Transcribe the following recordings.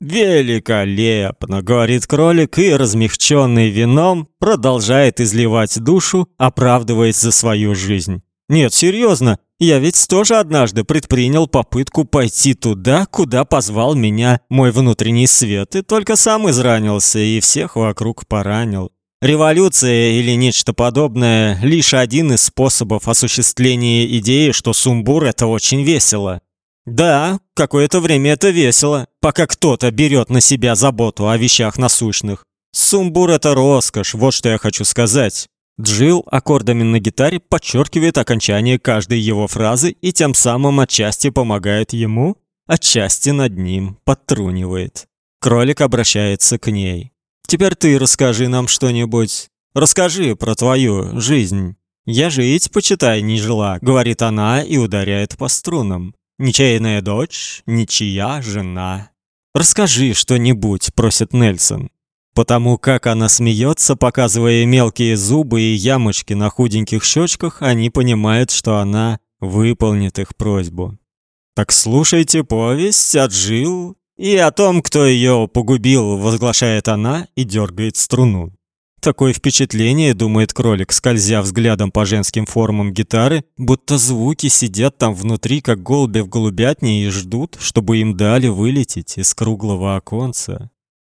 Великолепно, говорит кролик и размягченный вином продолжает изливать душу, оправдываясь за свою жизнь. Нет, серьезно, я ведь тоже однажды предпринял попытку пойти туда, куда позвал меня мой внутренний свет, и только сам изранился и всех вокруг поранил. Революция или нечто подобное лишь один из способов осуществления идеи, что сумбур это очень весело. Да, какое-то время это весело, пока кто-то берет на себя заботу о вещах насущных. Сумбур это роскошь, вот что я хочу сказать. Джилл аккордами на гитаре подчеркивает окончание каждой его фразы и тем самым отчасти помогает ему, отчасти над ним подтрунивает. Кролик обращается к ней. Теперь ты расскажи нам что-нибудь. Расскажи про твою жизнь. Я жить, почитай, не жила, говорит она и ударяет по струнам. Ничейная дочь, ничья жена. Расскажи что-нибудь, просит Нельсон. Потому как она смеется, показывая мелкие зубы и ямочки на худеньких щечках, они понимают, что она выполнит их просьбу. Так слушайте повесть от Жил и о том, кто ее погубил, возглашает она и дергает струну. Такое впечатление, думает кролик, скользя взглядом по женским формам гитары, будто звуки сидят там внутри, как голуби в голубятне, и ждут, чтобы им дали вылететь из круглого оконца.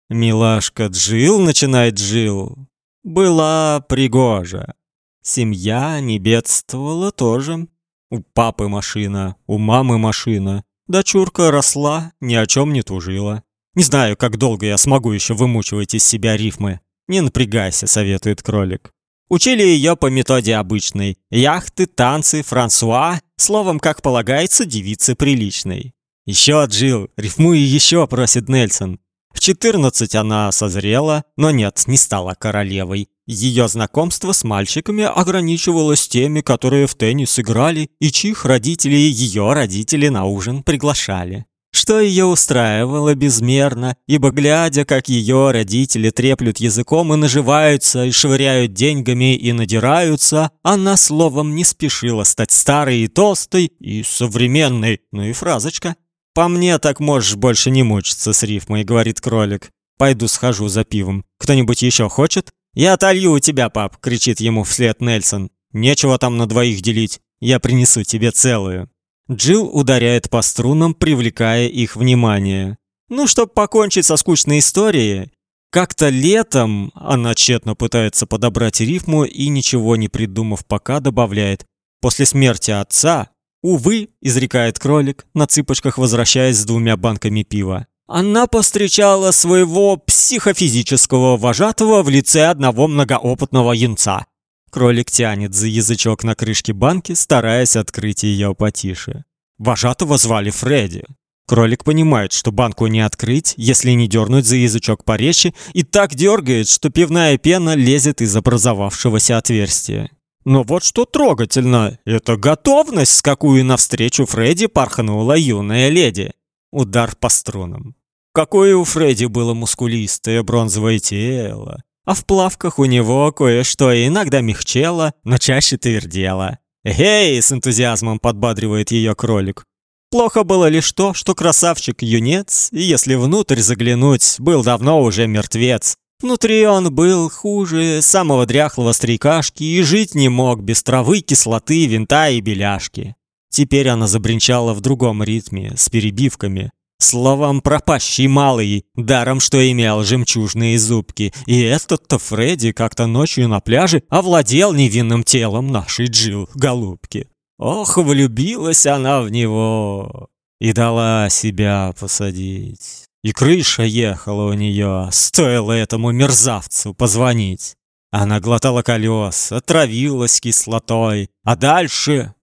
Милашка Джил, начинает Джил, была пригожа. Семья не бедствовала тоже. У папы машина, у мамы машина. Дочурка росла, ни о чем не тужила. Не знаю, как долго я смогу еще вымучивать из себя рифмы. Не напрягайся, советует кролик. Учили ее по методе обычной. Яхты, танцы, Франсуа, словом, как полагается, девице приличной. Еще Джил, рифмуй еще, просит Нельсон. В 14 она созрела, но нет, не стала королевой. Ее знакомство с мальчиками ограничивалось теми, которые в теннис играли и чьих родителей ее родители на ужин приглашали. Что ее устраивало безмерно, ибо глядя, как ее родители треплют языком и наживаются, и швыряют деньгами и надираются, она словом не спешила стать старой и толстой и современной. Ну и фразочка. «По мне так можешь больше не мучиться с рифмой», — говорит кролик. «Пойду схожу за пивом. Кто-нибудь еще хочет?» «Я отолью у тебя, пап!» — кричит ему вслед Нельсон. «Нечего там на двоих делить. Я принесу тебе целую». Джилл ударяет по струнам, привлекая их внимание. Ну, чтобы покончить со скучной историей. Как-то летом она тщетно пытается подобрать рифму и, ничего не придумав пока, добавляет. После смерти отца Увы, изрекает кролик, на цыпочках возвращаясь с двумя банками пива. Она повстречала своего психофизического вожатого в лице одного многоопытного юнца. Кролик тянет за язычок на крышке банки, стараясь открыть ее потише. Вожатого звали Фредди. Кролик понимает, что банку не открыть, если не дернуть за язычок поречи, и так дергает, что пивная пена лезет из образовавшегося отверстия. Но вот что трогательно, это готовность, с какой навстречу Фредди порхнула юная леди. Удар по струнам. Какое у Фредди было мускулистое бронзовое тело. А в плавках у него кое-что иногда мягчело, но чаще твердело. «Эй!» — с энтузиазмом подбадривает ее кролик. Плохо было лишь то, что красавчик-юнец, если внутрь заглянуть, был давно уже мертвец. Внутри он был хуже самого дряхлого старикашки и жить не мог без травы, кислоты, винта и беляшки. Теперь она забринчала в другом ритме, с перебивками. Словом, пропащий малый, даром что имел жемчужные зубки. И этот-то Фредди как-то ночью на пляже овладел невинным телом нашей Джил, голубки. Ох, влюбилась она в него и дала себя посадить. И крыша ехала у нее, стоило этому мерзавцу позвонить. Она глотала колес, отравилась кислотой, а дальше...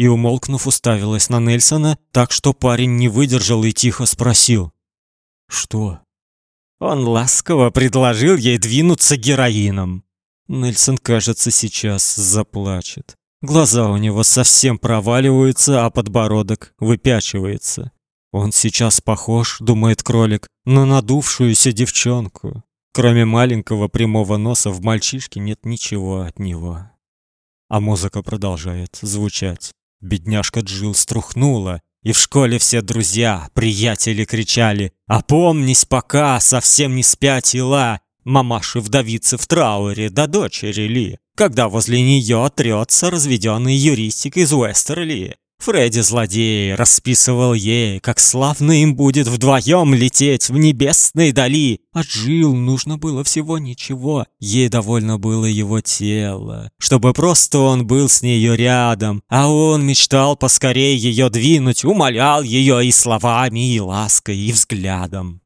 И, умолкнув, уставилась на Нельсона, так что парень не выдержал и тихо спросил. «Что?» Он ласково предложил ей двинуться героином. Нельсон, кажется, сейчас заплачет. Глаза у него совсем проваливаются, а подбородок выпячивается. Он сейчас похож, думает кролик, на надувшуюся девчонку. Кроме маленького прямого носа в мальчишке нет ничего от него. А музыка продолжает звучать. Бедняжка Джил струхнула, И в школе все друзья, приятели кричали «Опомнись пока, совсем не спятила!» Мамаши-вдовицы в трауре, да дочери ли, когда возле нее трется разведенный юристик из Уэстерли. Фредди злодей расписывал ей, как славно им будет вдвоем лететь в небесной дали. А Джилл нужно было всего ничего. Ей довольно было его тело, чтобы просто он был с нею рядом. А он мечтал поскорее ее двинуть, умолял ее и словами, и лаской, и взглядом.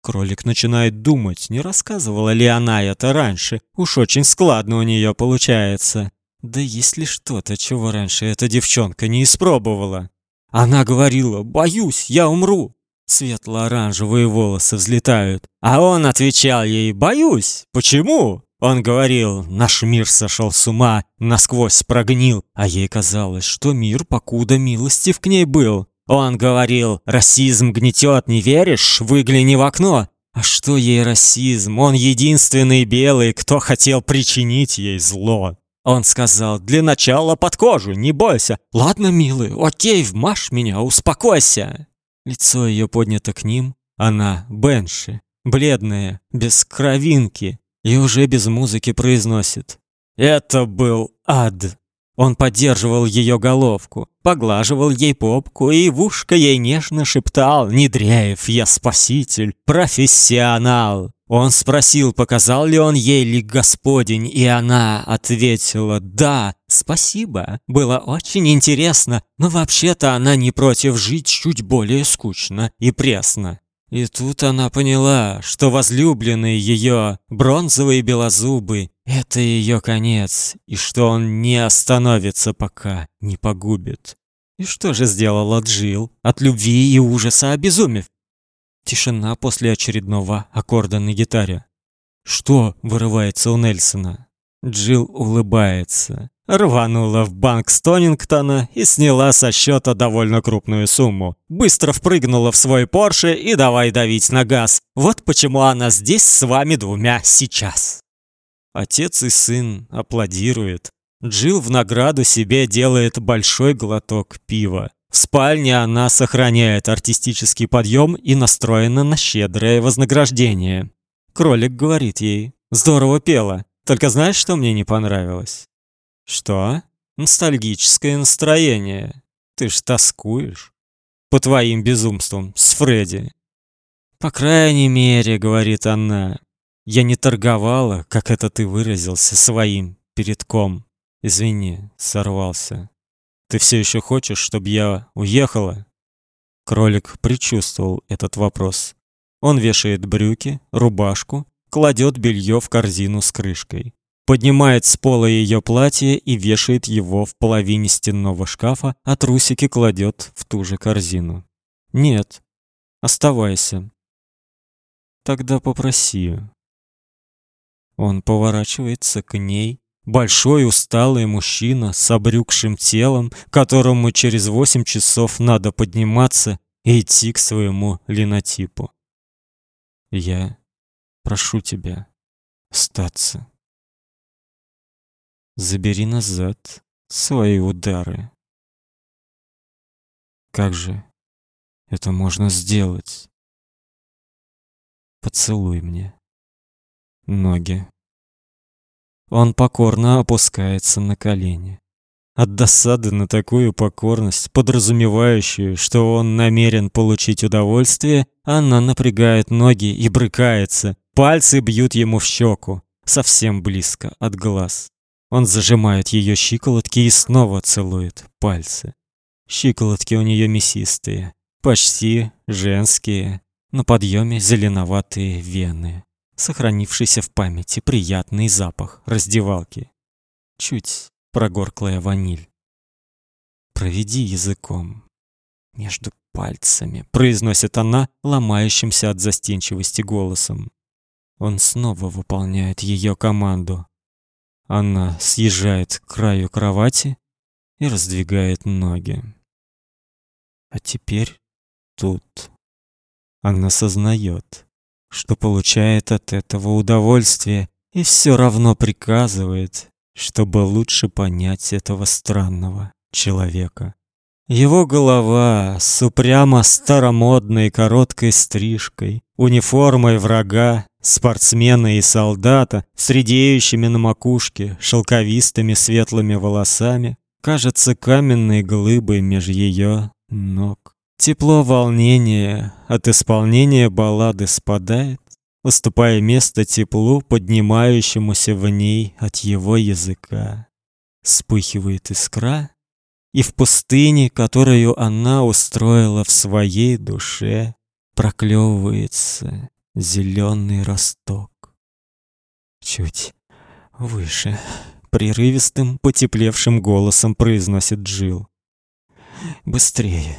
Кролик начинает думать, не рассказывала ли она это раньше. Уж очень складно у нее получается. Да есть ли что-то, чего раньше эта девчонка не испробовала? Она говорила «Боюсь, я умру». Светло-оранжевые волосы взлетают. А он отвечал ей «Боюсь». Почему? Он говорил, наш мир сошел с ума, насквозь прогнил, а ей казалось, что мир покуда милостив к ней был. Он говорил, расизм гнетет, не веришь? Выгляни в окно. А что ей расизм? Он единственный белый, кто хотел причинить ей зло. Он сказал, для начала под кожу, не бойся. Ладно, милый, окей, вмажь меня, успокойся. Лицо ее поднято к ним. Она Бенши, бледная, без кровинки, и уже без музыки произносит. Это был ад. Он поддерживал ее головку, поглаживал ей попку и в ушко ей нежно шептал «Недреев, я спаситель, профессионал». Он спросил, показал ли он ей лик Господень, и она ответила «Да, спасибо, было очень интересно, но вообще-то она не против жить чуть более скучно и пресно». И тут она поняла, что возлюбленный ее, бронзовый белозубый, это ее конец, и что он не остановится, пока не погубит. И что же сделала Джил, от любви и ужаса обезумев? Тишина после очередного аккорда на гитаре. «Что?» — вырывается у Нельсона. Джилл улыбается. Рванула в банк Стонингтона и сняла со счета довольно крупную сумму. Быстро впрыгнула в свой Порше и давай давить на газ. Вот почему она здесь с вами двумя сейчас. Отец и сын аплодируют. Джилл в награду себе делает большой глоток пива. Спальне она сохраняет артистический подъем и настроена на щедрое вознаграждение. Кролик говорит ей: "Здорово пела. Только знаешь, что мне не понравилось?" "Что?" "Ностальгическое настроение. Ты ж тоскуешь по твоим безумствам с Фредди". "По крайней мере, говорит она, я не торговала, как это ты выразился, своим передком. Извини, сорвался. Ты все еще хочешь, чтобы я уехала? Кролик предчувствовал этот вопрос. Он вешает брюки, рубашку, кладет белье в корзину с крышкой, поднимает с пола ее платье и вешает его в половине стенного шкафа, а трусики кладет в ту же корзину. Нет. Оставайся. Тогда попроси. Он поворачивается к ней Большой усталый мужчина с обрюкшим телом, которому через восемь часов надо подниматься и идти к своему линотипу. Я прошу тебя остаться. Забери назад свои удары. Как же это можно сделать? Поцелуй мне ноги. Он покорно опускается на колени. От досады на такую покорность, подразумевающую, что он намерен получить удовольствие, она напрягает ноги и брыкается. Пальцы бьют ему в щеку, совсем близко от глаз. Он зажимает ее щиколотки и снова целует пальцы. Щиколотки у нее мясистые, почти женские, на подъеме зеленоватые вены сохранившийся в памяти приятный запах раздевалки. Чуть прогорклая ваниль. Проведи языком между пальцами, произносит она ломающимся от застенчивости голосом. Он снова выполняет ее команду. Она съезжает к краю кровати и раздвигает ноги. А теперь тут она сознает, что получает от этого удовольствие, и все равно приказывает, чтобы лучше понять этого странного человека. Его голова с упрямо старомодной короткой стрижкой, униформой врага, спортсмена и солдата, с редеющими на макушке шелковистыми светлыми волосами, кажется каменной глыбой меж ее ног. Тепло волнения от исполнения баллады спадает, уступая место теплу, поднимающемуся в ней от его языка. Вспыхивает искра, и в пустыне, которую она устроила в своей душе, проклевывается зеленый росток. Чуть выше, прерывистым, потеплевшим голосом произносит Джил. Быстрее.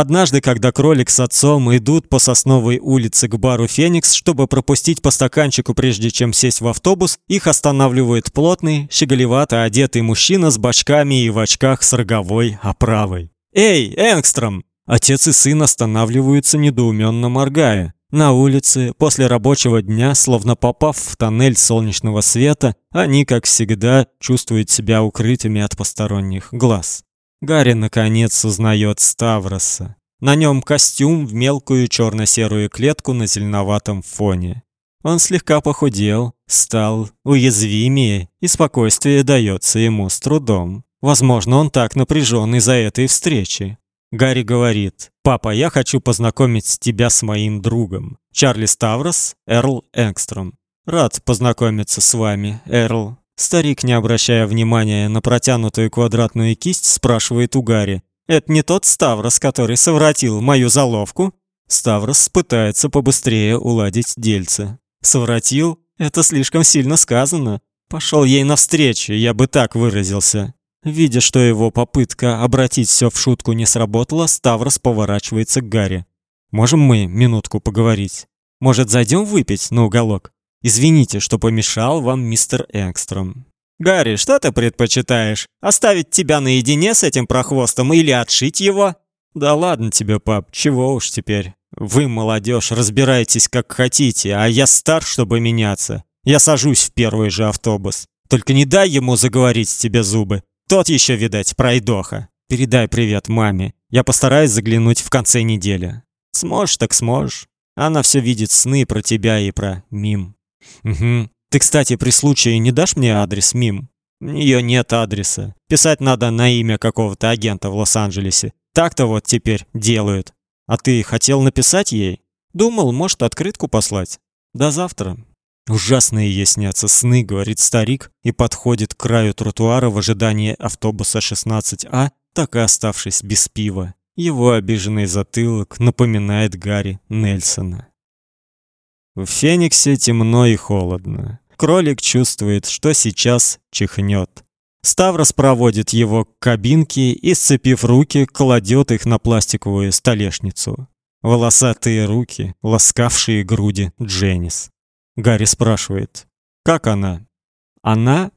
Однажды, когда кролик с отцом идут по Сосновой улице к бару «Феникс», чтобы пропустить по стаканчику, прежде чем сесть в автобус, их останавливает плотный, щеголевато одетый мужчина с бачками и в очках с роговой оправой. «Эй, Энгстром!» Отец и сын останавливаются, недоуменно моргая. На улице, после рабочего дня, словно попав в тоннель солнечного света, они, как всегда, чувствуют себя укрытыми от посторонних глаз. Гарри наконец узнает Ставроса. На нем костюм в мелкую черно серую клетку на зеленоватом фоне. Он слегка похудел, стал уязвимее, и спокойствие дается ему с трудом. Возможно, он так напряжен из-за этой встречи. Гарри говорит: "Папа, я хочу познакомить тебя с моим другом, Чарли Ставрос, Эрл Энгстром. Рад познакомиться с вами, Эрл. Старик, не обращая внимания на протянутую квадратную кисть, спрашивает у Гарри: "Это не тот Ставрос, который совратил мою заловку?" Ставрос пытается побыстрее уладить дельце. "Совратил? Это слишком сильно сказано. Пошел ей навстречу, я бы так выразился". Видя, что его попытка обратить все в шутку не сработала, Ставрос поворачивается к Гарри. "Можем мы минутку поговорить? Может, зайдем выпить на уголок?" Извините, что помешал вам мистер Энгстром. Гарри, что ты предпочитаешь? Оставить тебя наедине с этим прохвостом или отшить его? Да ладно тебе, пап, чего уж теперь. Вы, молодежь, разбирайтесь как хотите, а я стар, чтобы меняться. Я сажусь в первый же автобус. Только не дай ему заговорить тебе зубы. Тот еще, видать, пройдоха. Передай привет маме. Я постараюсь заглянуть в конце недели. Сможешь так сможешь. Она все видит сны про тебя и про Мим. Угу. Ты, кстати, при случае не дашь мне адрес Мим? У нее нет адреса. Писать надо на имя какого-то агента в Лос-Анджелесе. Так-то вот теперь делают. А ты хотел написать ей? Думал, может, открытку послать. До завтра. Ужасные ей снятся сны, говорит старик и подходит к краю тротуара в ожидании автобуса 16А, так и оставшись без пива. Его обиженный затылок напоминает Гарри Нельсона. В Фениксе темно и холодно. Кролик чувствует, что сейчас чихнет. Ставрос проводит его к кабинке и, сцепив руки, кладет их на пластиковую столешницу. Волосатые руки, ласкавшие груди Дженнис. Гарри спрашивает: "Как она?" "Она?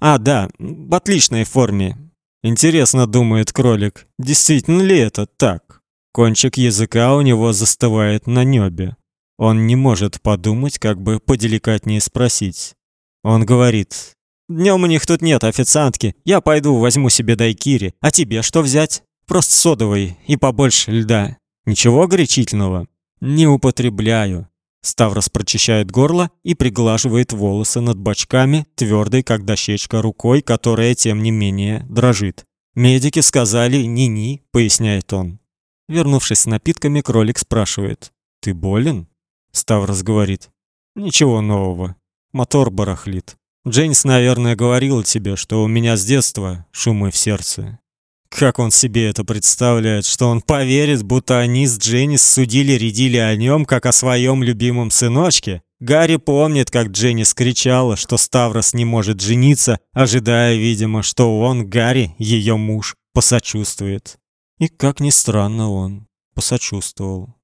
А, да, в отличной форме. Интересно, думает кролик, действительно ли это так? Кончик языка у него застывает на небе. Он не может подумать, как бы поделикатнее спросить. Он говорит: "Днем у них тут нет официантки. Я пойду возьму себе дайкири. А тебе что взять? Просто содовый и побольше льда. Ничего горячительного не употребляю". Ставрос прочищает горло и приглаживает волосы над бочками, твердой как дощечка рукой, которая тем не менее дрожит. Медики сказали: "Ни-ни", поясняет он. Вернувшись с напитками, кролик спрашивает: "Ты болен?" Ставрос говорит. Ничего нового. Мотор барахлит. Джейнс, наверное, говорила тебе, что у меня с детства шумы в сердце. Как он себе это представляет, что он поверит, будто они с Дженнис судили-рядили о нем, как о своем любимом сыночке? Гарри помнит, как Дженнис кричала, что Ставрос не может жениться, ожидая, видимо, что он, Гарри, ее муж, посочувствует. И как ни странно, он посочувствовал.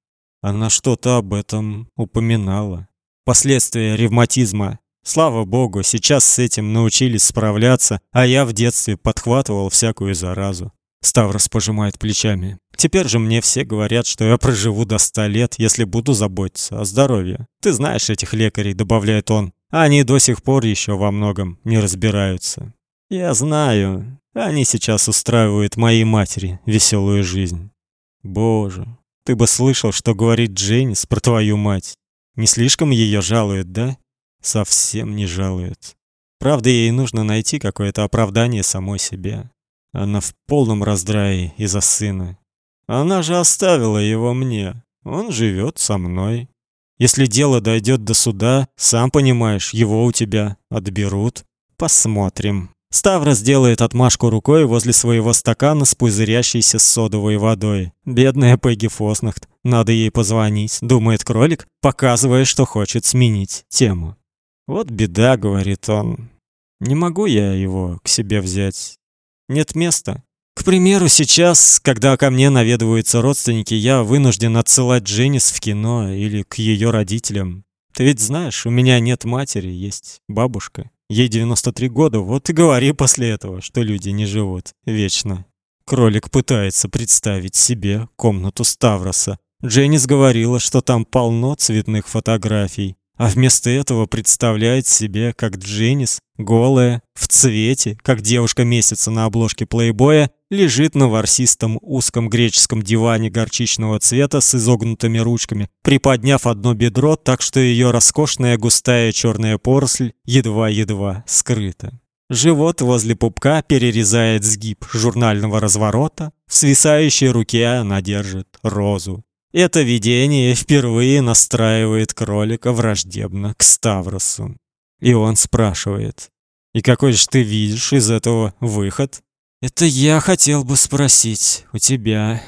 Она что-то об этом упоминала. Последствия ревматизма. Слава богу, сейчас с этим научились справляться, а я в детстве подхватывал всякую заразу. Ставрос пожимает плечами. Теперь же мне все говорят, что я проживу до ста лет, если буду заботиться о здоровье. Ты знаешь этих лекарей, добавляет он. Они до сих пор еще во многом не разбираются. Я знаю. Они сейчас устраивают моей матери веселую жизнь. Боже, ты бы слышал, что говорит Дженнис про твою мать. Не слишком ее жалует, да? Совсем не жалует. Правда, ей нужно найти какое-то оправдание самой себе. Она в полном раздрае из-за сына. Она же оставила его мне. Он живет со мной. Если дело дойдет до суда, сам понимаешь, его у тебя отберут. Посмотрим. Ставрос делает отмашку рукой возле своего стакана с пузырящейся содовой водой. Бедная Пегги Фоснахт. Надо ей позвонить, думает кролик, показывая, что хочет сменить тему. Вот беда, говорит он. Не могу я его к себе взять. Нет места. К примеру, сейчас, когда ко мне наведываются родственники, я вынужден отсылать Дженнис в кино или к ее родителям. Ты ведь знаешь, у меня нет матери, есть бабушка. Ей 93 года, вот и говори после этого, что люди не живут вечно. Кролик пытается представить себе комнату Ставроса. Дженнис говорила, что там полно цветных фотографий, а вместо этого представляет себе, как Дженнис, голая, в цвете, как девушка месяца на обложке плейбоя, лежит на ворсистом узком греческом диване горчичного цвета с изогнутыми ручками, приподняв одно бедро так, что ее роскошная густая черная поросль едва-едва скрыта. Живот возле пупка перерезает сгиб журнального разворота, в свисающей руке она держит розу. Это видение впервые настраивает кролика враждебно к Ставросу. И он спрашивает: "И какой же ты видишь из этого выход?" "Это я хотел бы спросить у тебя."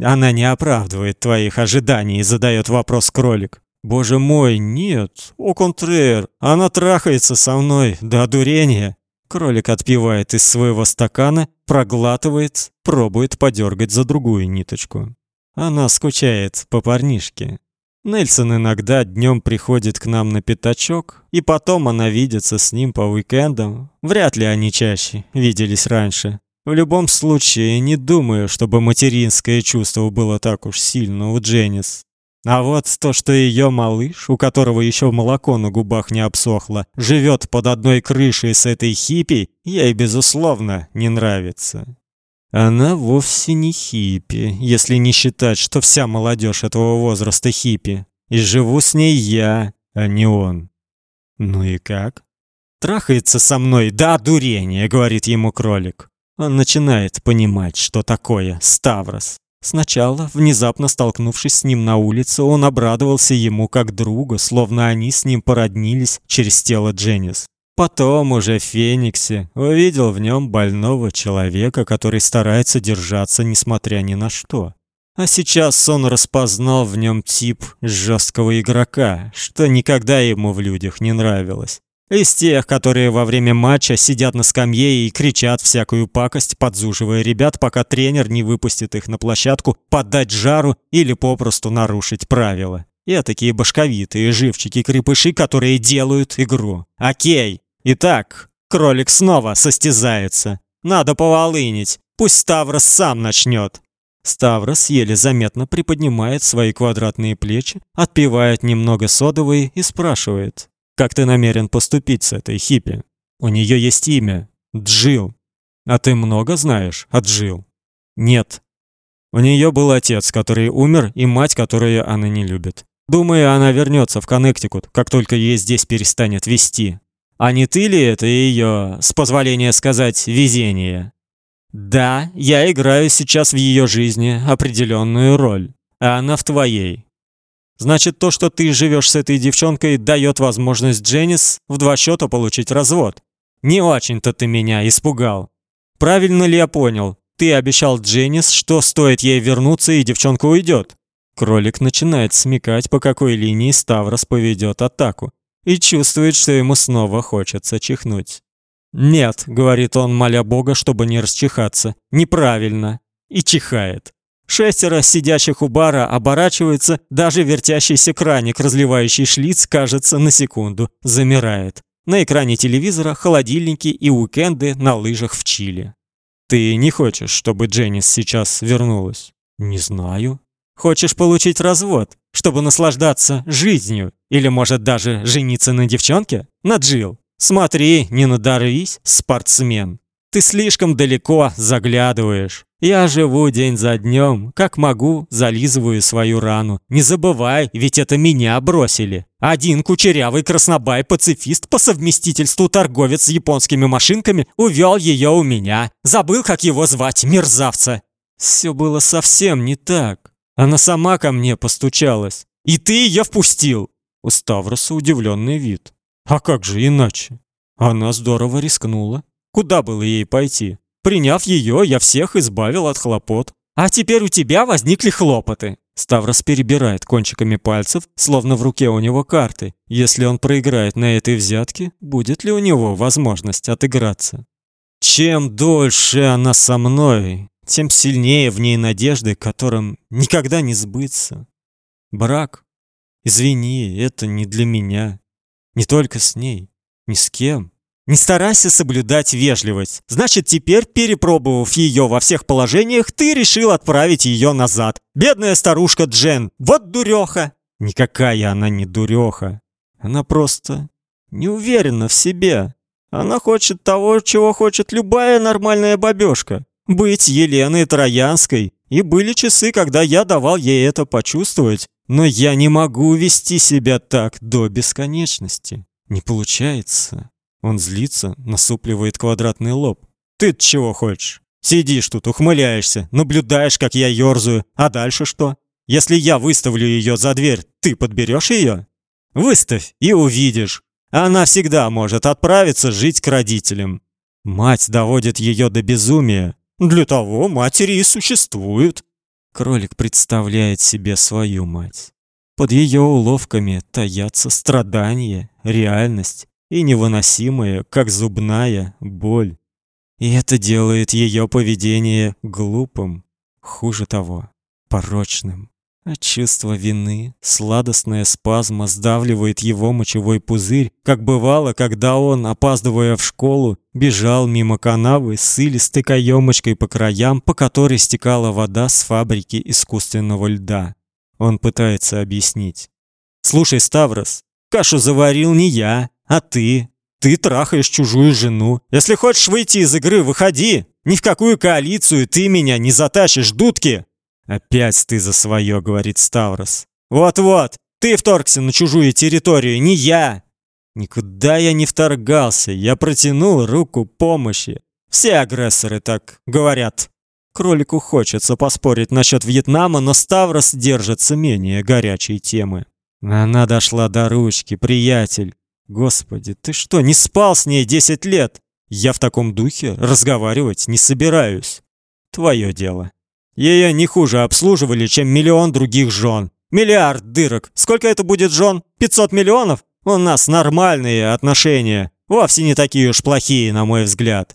Она не оправдывает твоих ожиданий, задает вопрос кролик. Боже мой, нет. О контрэр, она трахается со мной до одурения. Кролик отпивает из своего стакана, проглатывает, пробует подергать за другую ниточку. Она скучает по парнишке. Нельсон иногда днем приходит к нам на пятачок, и потом она видится с ним по уикендам. Вряд ли они чаще виделись раньше. В любом случае, не думаю, чтобы материнское чувство было так уж сильно у Дженнис. А вот то, что ее малыш, у которого еще молоко на губах не обсохло, живет под одной крышей с этой хиппи, ей безусловно не нравится. Она вовсе не хиппи, если не считать, что вся молодежь этого возраста хиппи. И живу с ней я, а не он. Ну и как? Трахается со мной до дурения, говорит ему кролик. Начинает понимать, что такое Ставрос. Сначала, внезапно столкнувшись с ним на улице, он обрадовался ему как другу, словно они с ним породнились через тело Дженнис. Потом уже в Фениксе увидел в нем больного человека, который старается держаться несмотря ни на что. А сейчас он распознал в нем тип жесткого игрока, что никогда ему в людях не нравилось. Из тех, которые во время матча сидят на скамье и кричат всякую пакость, подзуживая ребят, пока тренер не выпустит их на площадку, поддать жару или попросту нарушить правила. И такие башковитые живчики-крепыши, которые делают игру. Окей, Итак, кролик снова состязается. Надо поволынить. Пусть Ставрос сам начнет. Ставрос еле заметно приподнимает свои квадратные плечи, отпивает немного содовой и спрашивает: "Как ты намерен поступить с этой хиппи? У нее есть имя Джил. А ты много знаешь о Джил? Нет. У нее был отец, который умер, и мать, которую она не любит. Думаю, она вернется в Коннектикут, как только ей здесь перестанет вести. А не ты ли это ее, с позволения сказать, везение? Да, я играю сейчас в ее жизни определенную роль, а она в твоей. Значит, то, что ты живешь с этой девчонкой, дает возможность Дженнис в два счета получить развод. Не очень-то ты меня испугал. Правильно ли я понял? Ты обещал Дженнис, что стоит ей вернуться, и девчонка уйдет. Кролик начинает смекать, по какой линии Ставрос поведет атаку и чувствует, что ему снова хочется чихнуть. «Нет», — говорит он, моля Бога, чтобы не расчихаться, — «неправильно». И чихает. Шестеро сидящих у бара оборачиваются, даже вертящийся краник, разливающий шлиц, кажется, на секунду замирает. На экране телевизора холодильники и уикенды на лыжах в Чили. «Ты не хочешь, чтобы Дженнис сейчас вернулась?» «Не знаю». «Хочешь получить развод?» чтобы наслаждаться жизнью, или, может, даже жениться на девчонке? На Джил. Смотри, не надорвись, спортсмен. Ты слишком далеко заглядываешь. Я живу день за днем, как могу, зализываю свою рану. Не забывай, ведь это меня бросили. Один кучерявый краснобай-пацифист по совместительству торговец с японскими машинками увел ее у меня. Забыл, как его звать, мерзавца. Все было совсем не так. Она сама ко мне постучалась. И ты ее впустил. У Ставроса удивленный вид. А как же иначе? Она здорово рискнула. Куда было ей пойти? Приняв ее, я всех избавил от хлопот. А теперь у тебя возникли хлопоты. Ставрос перебирает кончиками пальцев, словно в руке у него карты. Если он проиграет на этой взятке, будет ли у него возможность отыграться? Чем дольше она со мной, тем сильнее в ней надежды, которым никогда не сбыться. Брак. Извини, это не для меня. Не только с ней, ни с кем. Не старайся соблюдать вежливость. Значит, теперь, перепробовав ее во всех положениях, ты решил отправить ее назад. Бедная старушка Джен, вот дуреха. Никакая она не дуреха. Она просто не уверена в себе. Она хочет того, чего хочет любая нормальная бабёшка. Быть Еленой Троянской. И были часы, когда я давал ей это почувствовать. Но я не могу вести себя так до бесконечности. Не получается. Он злится, насупливает квадратный лоб. ты чего хочешь? Сидишь тут, ухмыляешься, наблюдаешь, как я ёрзаю. А дальше что? Если я выставлю ее за дверь, ты подберешь ее? Выставь и увидишь. Она всегда может отправиться жить к родителям. Мать доводит ее до безумия. Для того матери и существуют. Кролик представляет себе свою мать. Под ее уловками таятся страдания, реальность и невыносимая, как зубная, боль. И это делает ее поведение глупым, хуже того, порочным. А чувство вины, сладостная спазма сдавливает его мочевой пузырь, как бывало, когда он, опаздывая в школу, бежал мимо канавы с илистой каемочкой по краям, по которой стекала вода с фабрики искусственного льда. Он пытается объяснить. «Слушай, Ставрос, кашу заварил не я, а ты? Ты трахаешь чужую жену. Если хочешь выйти из игры, выходи. Ни в какую коалицию ты меня не затащишь, дудки. Опять ты за свое, говорит Ставрос. Вот-вот, ты вторгся на чужую территорию, не я. Никуда я не вторгался, я протянул руку помощи. Все агрессоры так говорят. Кролику хочется поспорить насчет Вьетнама, но Ставрос держится менее горячей темы. Она дошла до ручки, приятель. Господи, ты что, не спал с ней десять лет? Я в таком духе разговаривать не собираюсь. Твое дело. Ее не хуже обслуживали, чем миллион других жен. Миллиард дырок. Сколько это будет жен? 500 миллионов? У нас нормальные отношения. Вовсе не такие уж плохие, на мой взгляд.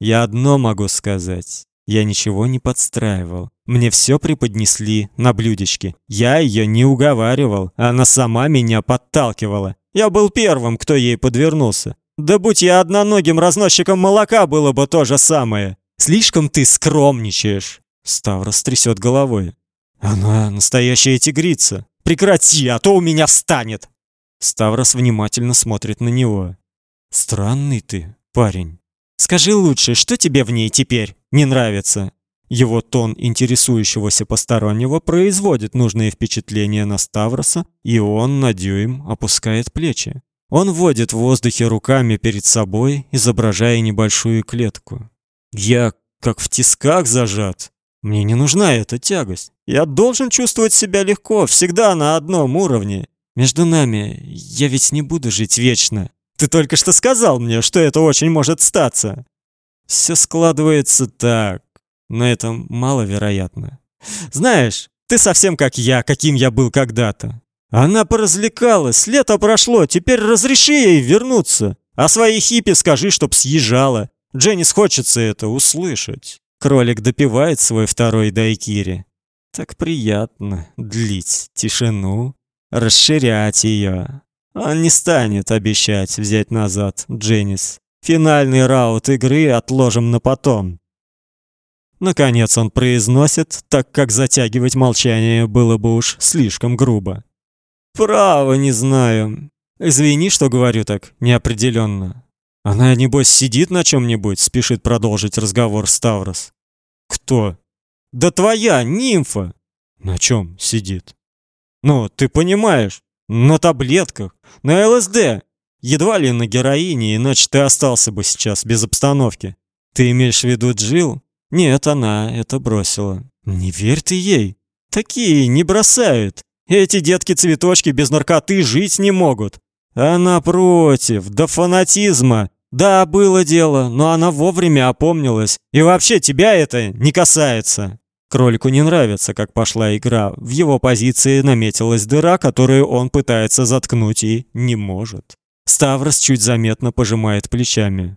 Я одно могу сказать. Я ничего не подстраивал. Мне все преподнесли на блюдечке. Я ее не уговаривал, она сама меня подталкивала. Я был первым, кто ей подвернулся. Да будь я одноногим разносчиком молока, было бы то же самое. Слишком ты скромничаешь. Ставрос трясет головой. Она настоящая тигрица. Прекрати, а то у меня встанет. Ставрос внимательно смотрит на него. Странный ты, парень. Скажи лучше, что тебе в ней теперь не нравится? Его тон интересующегося постороннего производит нужное впечатление на Ставроса, и он на дюйм опускает плечи. Он водит в воздухе руками перед собой, изображая небольшую клетку. Я как в тисках зажат. Мне не нужна эта тягость. Я должен чувствовать себя легко, всегда на одном уровне. Между нами я ведь не буду жить вечно. Ты только что сказал мне, что это очень может статься. Все складывается так но это маловероятно. Знаешь, ты совсем как я, каким я был когда-то. Она поразвлекалась, лето прошло, теперь разреши ей вернуться. А своей хиппи скажи, чтоб съезжала. Дженнис хочется это услышать. Кролик допивает свой второй дайкири. Так приятно длить тишину, расширять ее. Он не станет обещать взять назад Дженнис. Финальный раунд игры отложим на потом. Наконец он произносит, так как затягивать молчание было бы уж слишком грубо. Право не знаю. Извини, что говорю так неопределенно. Она, небось, сидит на чем-нибудь, спешит продолжить разговор Ставрос. Кто? Да твоя нимфа. На чем сидит? Ну, ты понимаешь, на таблетках, на ЛСД. Едва ли на героине, иначе ты остался бы сейчас без обстановки. Ты имеешь в виду Джил? Нет, она это бросила. Не верь ты ей. Такие не бросают. Эти детки-цветочки без наркоты жить не могут. А напротив, до фанатизма. Да, было дело, но она вовремя опомнилась. И вообще тебя это не касается. Кролику не нравится, как пошла игра. В его позиции наметилась дыра, которую он пытается заткнуть и не может. Ставрос чуть заметно пожимает плечами.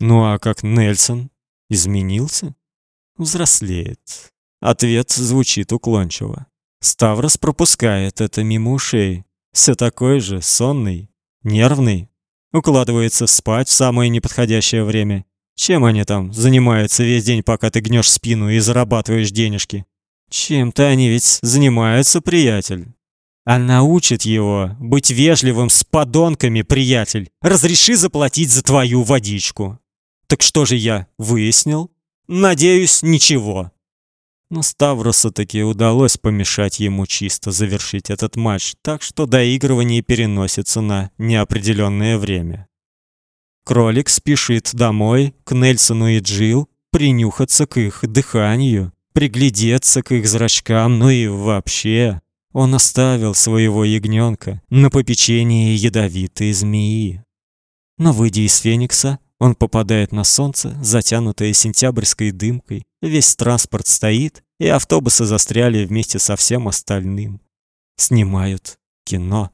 Ну а как Нельсон? Изменился? Взрослеет. Ответ звучит уклончиво. Ставрос пропускает это мимо ушей. Все такой же, сонный, нервный. Укладывается спать в самое неподходящее время. Чем они там занимаются весь день, пока ты гнешь спину и зарабатываешь денежки? Чем-то они ведь занимаются, приятель. Она учит его быть вежливым с подонками, приятель. Разреши заплатить за твою водичку. Так что же я выяснил? Надеюсь, ничего. Но Ставросу таки удалось помешать ему чисто завершить этот матч, так что доигрывание переносится на неопределенное время. Кролик спешит домой к Нельсону и Джил, принюхаться к их дыханию, приглядеться к их зрачкам, ну и вообще. Он оставил своего ягненка на попечение ядовитой змеи. Но выйдя из Феникса, он попадает на солнце, затянутое сентябрьской дымкой. Весь транспорт стоит, и автобусы застряли вместе со всем остальным. Снимают кино.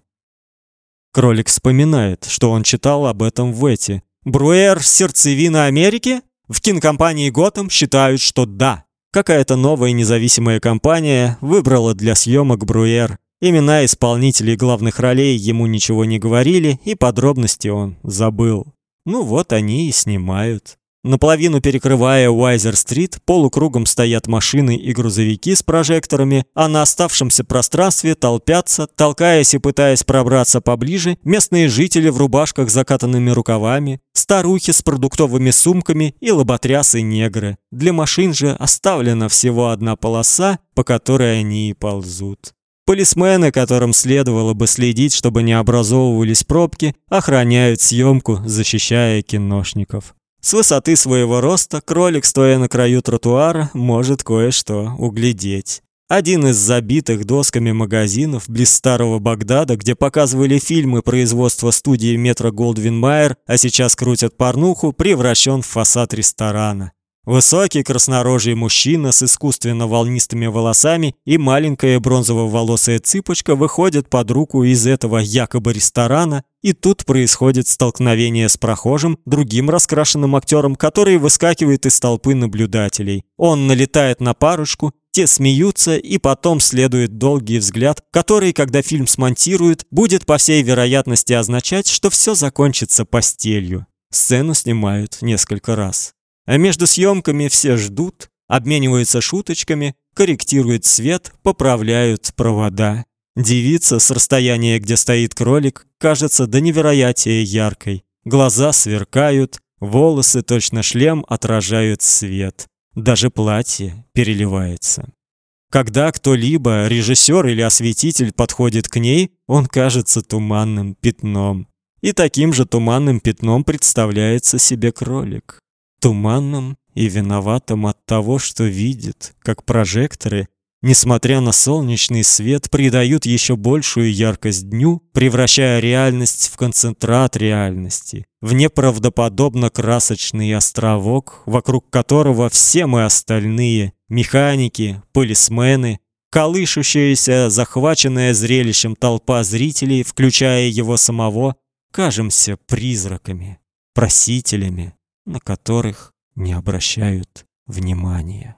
Кролик вспоминает, что он читал об этом в эти. Бруэр сердцевина Америки? В кинокомпании Готэм считают, что да. Какая-то новая независимая компания выбрала для съемок Бруэр. Имена исполнителей главных ролей ему ничего не говорили, и подробности он забыл. Ну вот они и снимают. Наполовину перекрывая Уайзер-стрит, полукругом стоят машины и грузовики с прожекторами, а на оставшемся пространстве толпятся, толкаясь и пытаясь пробраться поближе, местные жители в рубашках с закатанными рукавами, старухи с продуктовыми сумками и лоботрясы-негры. Для машин же оставлена всего одна полоса, по которой они и ползут. Полисмены, которым следовало бы следить, чтобы не образовывались пробки, охраняют съемку, защищая киношников. С высоты своего роста кролик, стоя на краю тротуара, может кое-что углядеть. Один из забитых досками магазинов близ старого Багдада, где показывали фильмы производства студии Метро Голдвин Майер, а сейчас крутят порнуху, превращен в фасад ресторана. Высокий краснорожий мужчина с искусственно волнистыми волосами и маленькая бронзово-волосая цыпочка выходят под руку из этого якобы ресторана, и тут происходит столкновение с прохожим, другим раскрашенным актером, который выскакивает из толпы наблюдателей. Он налетает на парочку, те смеются, и потом следует долгий взгляд, который, когда фильм смонтируют, будет по всей вероятности означать, что все закончится постелью. Сцену снимают несколько раз. А между съемками все ждут, обмениваются шуточками, корректируют свет, поправляют провода. Девица с расстояния, где стоит кролик, кажется до невероятия яркой. Глаза сверкают, волосы точно шлем отражают свет. Даже платье переливается. Когда кто-либо, режиссер или осветитель подходит к ней, он кажется туманным пятном. И таким же туманным пятном представляется себе кролик туманным и виноватым от того, что видит, как прожекторы, несмотря на солнечный свет, придают еще большую яркость дню, превращая реальность в концентрат реальности, в неправдоподобно красочный островок, вокруг которого все мы остальные механики, полисмены, колышущаяся, захваченная зрелищем толпа зрителей, включая его самого, кажемся призраками, просителями, на которых не обращают внимания.